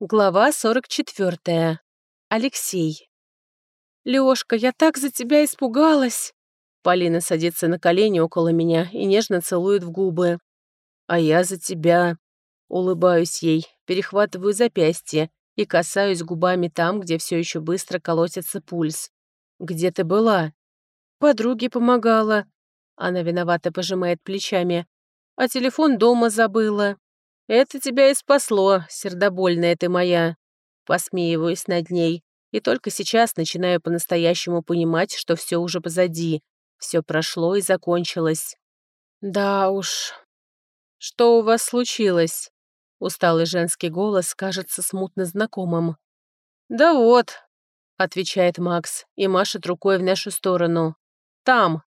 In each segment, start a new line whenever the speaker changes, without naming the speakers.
Глава 44. Алексей. «Лёшка, я так за тебя испугалась!» Полина садится на колени около меня и нежно целует в губы. «А я за тебя!» Улыбаюсь ей, перехватываю запястье и касаюсь губами там, где все еще быстро колотится пульс. «Где ты была?» «Подруге помогала». Она виновато пожимает плечами. «А телефон дома забыла». «Это тебя и спасло, сердобольная ты моя!» Посмеиваюсь над ней. И только сейчас начинаю по-настоящему понимать, что все уже позади. Все прошло и закончилось. «Да уж. Что у вас случилось?» Усталый женский голос кажется смутно знакомым. «Да вот», — отвечает Макс и машет рукой в нашу сторону. «Там».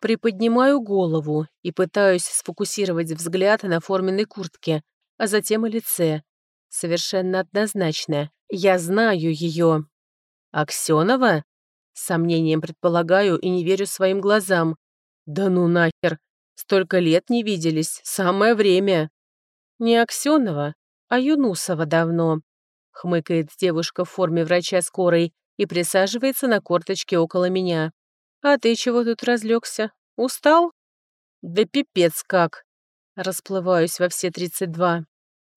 Приподнимаю голову и пытаюсь сфокусировать взгляд на форменной куртке, а затем и лице. Совершенно однозначно. Я знаю ее. Аксенова? Сомнением предполагаю и не верю своим глазам. Да ну нахер. Столько лет не виделись. Самое время. Не Аксенова, а Юнусова давно. Хмыкает девушка в форме врача скорой и присаживается на корточке около меня. «А ты чего тут разлегся? Устал?» «Да пипец как!» Расплываюсь во все тридцать два.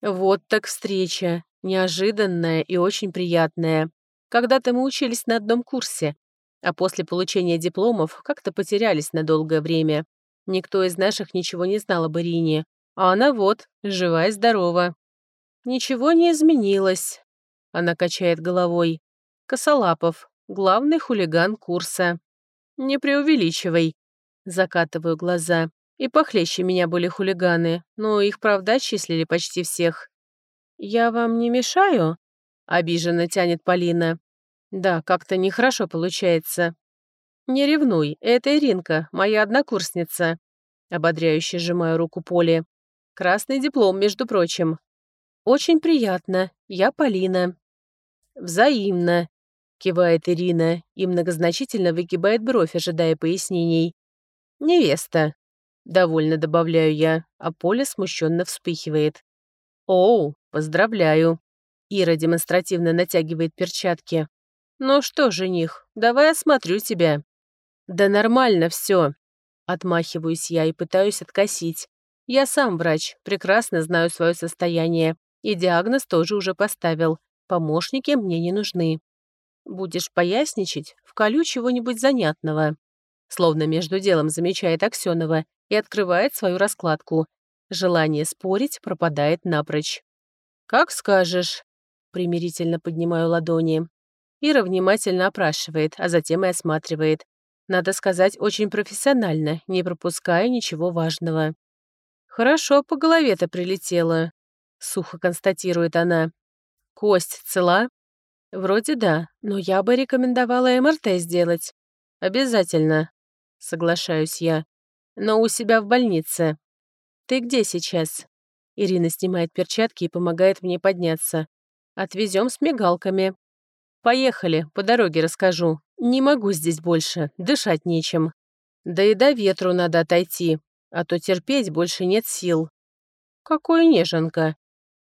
Вот так встреча. Неожиданная и очень приятная. Когда-то мы учились на одном курсе, а после получения дипломов как-то потерялись на долгое время. Никто из наших ничего не знал об Ирине. А она вот, жива и здорова. Ничего не изменилось. Она качает головой. Косолапов, главный хулиган курса. Не преувеличивай. Закатываю глаза. И похлеще меня были хулиганы, но их, правда, числили почти всех. «Я вам не мешаю?» — обиженно тянет Полина. «Да, как-то нехорошо получается». «Не ревнуй, это Иринка, моя однокурсница», — ободряюще сжимаю руку Поли. «Красный диплом, между прочим». «Очень приятно, я Полина». «Взаимно», — кивает Ирина и многозначительно выгибает бровь, ожидая пояснений. «Невеста», Довольно добавляю я, а Поля смущенно вспыхивает. «Оу, поздравляю!» Ира демонстративно натягивает перчатки. «Ну что, жених, давай осмотрю тебя». «Да нормально все. Отмахиваюсь я и пытаюсь откосить. Я сам врач, прекрасно знаю свое состояние. И диагноз тоже уже поставил. Помощники мне не нужны. Будешь поясничать, вколю чего-нибудь занятного. Словно между делом замечает Аксенова и открывает свою раскладку. Желание спорить пропадает напрочь. «Как скажешь», — примирительно поднимаю ладони. Ира внимательно опрашивает, а затем и осматривает. Надо сказать, очень профессионально, не пропуская ничего важного. «Хорошо по голове-то прилетело», — сухо констатирует она. «Кость цела?» «Вроде да, но я бы рекомендовала МРТ сделать. Обязательно», — соглашаюсь я но у себя в больнице. Ты где сейчас?» Ирина снимает перчатки и помогает мне подняться. Отвезем с мигалками. Поехали, по дороге расскажу. Не могу здесь больше, дышать нечем. Да и до ветру надо отойти, а то терпеть больше нет сил. Какой неженка,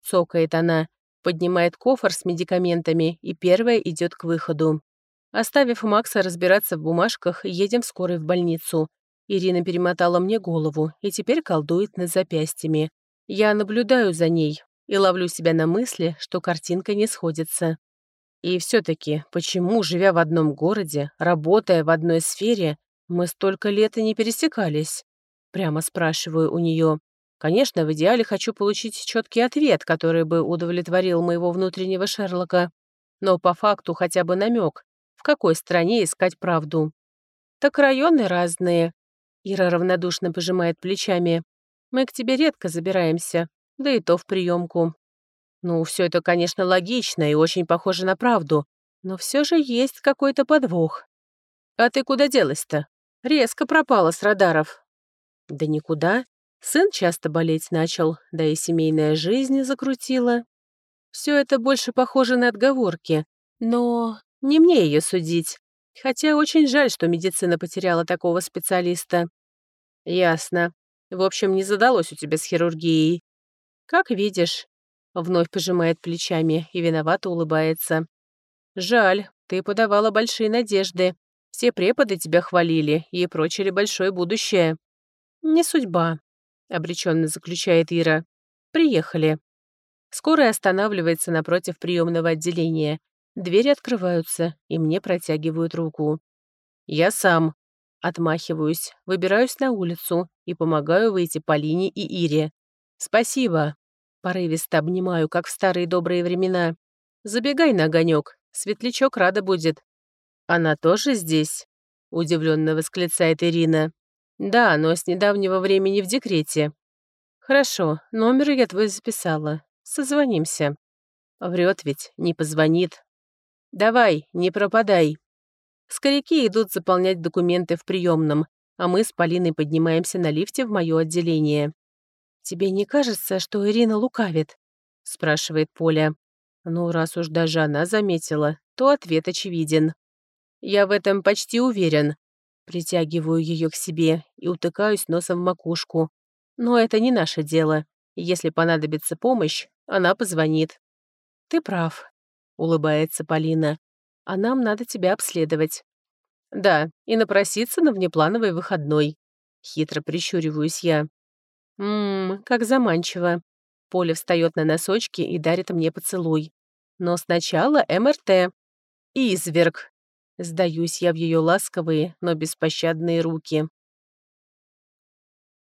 цокает она, поднимает кофр с медикаментами и первая идет к выходу. Оставив Макса разбираться в бумажках, едем в скорой в больницу. Ирина перемотала мне голову и теперь колдует над запястьями. Я наблюдаю за ней и ловлю себя на мысли, что картинка не сходится. И все таки почему, живя в одном городе, работая в одной сфере, мы столько лет и не пересекались? Прямо спрашиваю у нее. Конечно, в идеале хочу получить четкий ответ, который бы удовлетворил моего внутреннего Шерлока. Но по факту хотя бы намек, в какой стране искать правду. Так районы разные, Ира равнодушно пожимает плечами. «Мы к тебе редко забираемся, да и то в приемку. Ну, все это, конечно, логично и очень похоже на правду, но все же есть какой-то подвох. А ты куда делась-то? Резко пропала с радаров. Да никуда. Сын часто болеть начал, да и семейная жизнь закрутила. Все это больше похоже на отговорки, но не мне ее судить. Хотя очень жаль, что медицина потеряла такого специалиста. Ясно. В общем, не задалось у тебя с хирургией. Как видишь. Вновь пожимает плечами и виновато улыбается. «Жаль, ты подавала большие надежды. Все преподы тебя хвалили и прочили большое будущее». «Не судьба», — обреченно заключает Ира. «Приехали». Скорая останавливается напротив приемного отделения. Двери открываются, и мне протягивают руку. «Я сам», Отмахиваюсь, выбираюсь на улицу и помогаю выйти Полине и Ире. «Спасибо!» Порывисто обнимаю, как в старые добрые времена. «Забегай на огонек, светлячок рада будет». «Она тоже здесь?» — удивленно восклицает Ирина. «Да, но с недавнего времени в декрете». «Хорошо, номер я твой записала. Созвонимся». Врет ведь, не позвонит. «Давай, не пропадай», Скоряки идут заполнять документы в приемном, а мы с Полиной поднимаемся на лифте в мое отделение. «Тебе не кажется, что Ирина лукавит?» — спрашивает Поля. Ну, раз уж даже она заметила, то ответ очевиден. «Я в этом почти уверен». Притягиваю ее к себе и утыкаюсь носом в макушку. Но это не наше дело. Если понадобится помощь, она позвонит. «Ты прав», — улыбается Полина а нам надо тебя обследовать». «Да, и напроситься на внеплановый выходной». Хитро прищуриваюсь я. «Ммм, как заманчиво». Поля встает на носочки и дарит мне поцелуй. «Но сначала МРТ». «Изверг». Сдаюсь я в ее ласковые, но беспощадные руки.